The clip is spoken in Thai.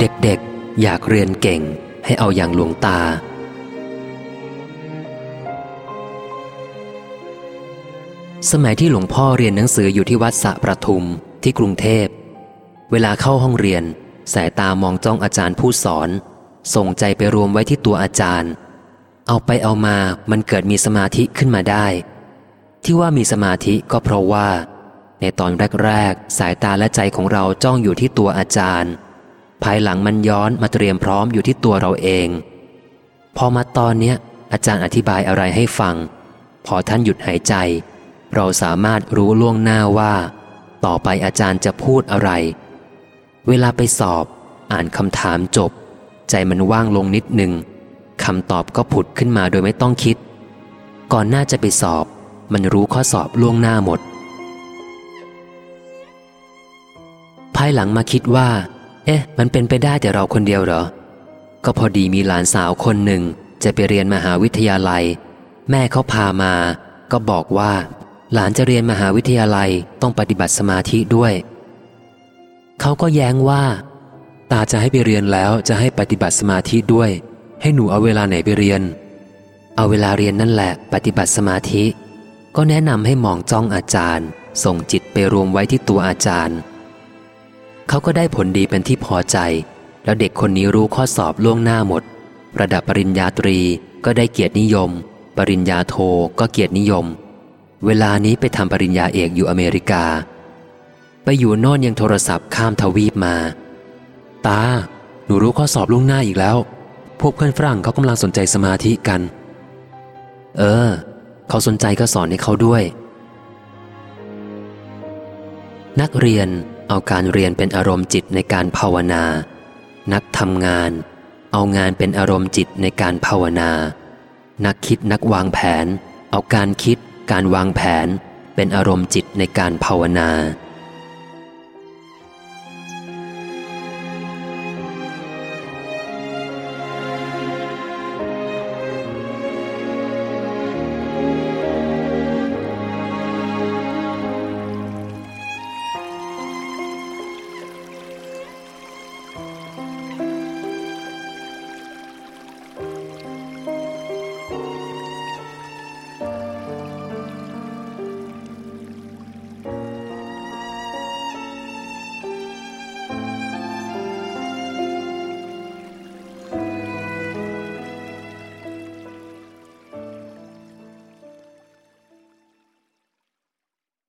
เด็กๆ อยากเรียนเก่งให้เอาอย่างหลวงตา สมัยที่หลวงพ่อเรียนหนังสืออยู่ที่วัดสะประทุมที่กรุงเทพ เวลาเข้าห้องเรียน สายตามองจ้องอาจารย์ผู้สอน ส่งใจไปรวมไว้ที่ตัวอาจารย์ เอาไปเอามามันเกิดมีสมาธิขึ้นมาได้ ที่ว่ามีสมาธิก็เพราะว่า ในตอนแรกๆ สายตาและใจของเราจ้องอยู่ที่ตัวอาจารย์ ภายหลังมันย้อนมาเตรียมพร้อมอยู่ที่ตัวเราเอง พอมาตอนเนี้ย อาจารย์อธิบายอะไรให้ฟัง พอท่านหยุดหายใจ เราสามารถรู้ล่วงหน้าว่า ต่อไปอาจารย์จะพูดอะไร เวลาไปสอบ อ่านคำถามจบ ใจมันว่างลงนิดหนึ่งคำตอบก็ผุดขึ้นมาโดยไม่ต้องคิด ก่อนหน้าจะไปสอบ มันรู้ข้อสอบล่วงหน้าหมด ภายหลังมาคิดว่า เอ๊ะ มันเป็นไปได้แต่เราคนเดียวเหรอ ก็พอดีมีหลานสาวคนหนึ่งจะไปเรียนมหาวิทยาลัย แม่เขาพามา ก็บอกว่า หลานจะเรียนมหาวิทยาลัยต้องปฏิบัติสมาธิด้วย เขาก็แย้งว่า ตาจะให้ไปเรียนแล้วจะให้ปฏิบัติสมาธิด้วย ให้หนูเอาเวลาไหนไปเรียน เอาเวลาเรียนนั่นแหละ ปฏิบัติสมาธิ ก็แนะนำให้มองจ้องอาจารย์ ส่งจิตไปรวมไว้ที่ตัวอาจารย์ เขาก็ได้ผลดีเป็นที่พอใจ แล้วเด็กคนนี้รู้ข้อสอบล่วงหน้าหมด ระดับปริญญาตรีก็ได้เกียรตินิยม ปริญญาโทก็เกียรตินิยม เวลานี้ไปทำปริญญาเอกอยู่อเมริกา ไปอยู่น่นยังโทรศัพท์ข้ามทวีปมา ตา หนูรู้ข้อสอบล่วงหน้าอีกแล้ว พวกเพื่อนฝรั่งเขากำลังสนใจสมาธิกัน เออ เขาสนใจก็สอนให้เขาด้วยนักเรียน เอาการเรียนเป็นอารมณ์จิตในการภาวนา นักทำงาน เอางานเป็นอารมณ์จิตในการภาวนา นักคิดนักวางแผน เอาการคิด การวางแผน เป็นอารมณ์จิตในการภาวนา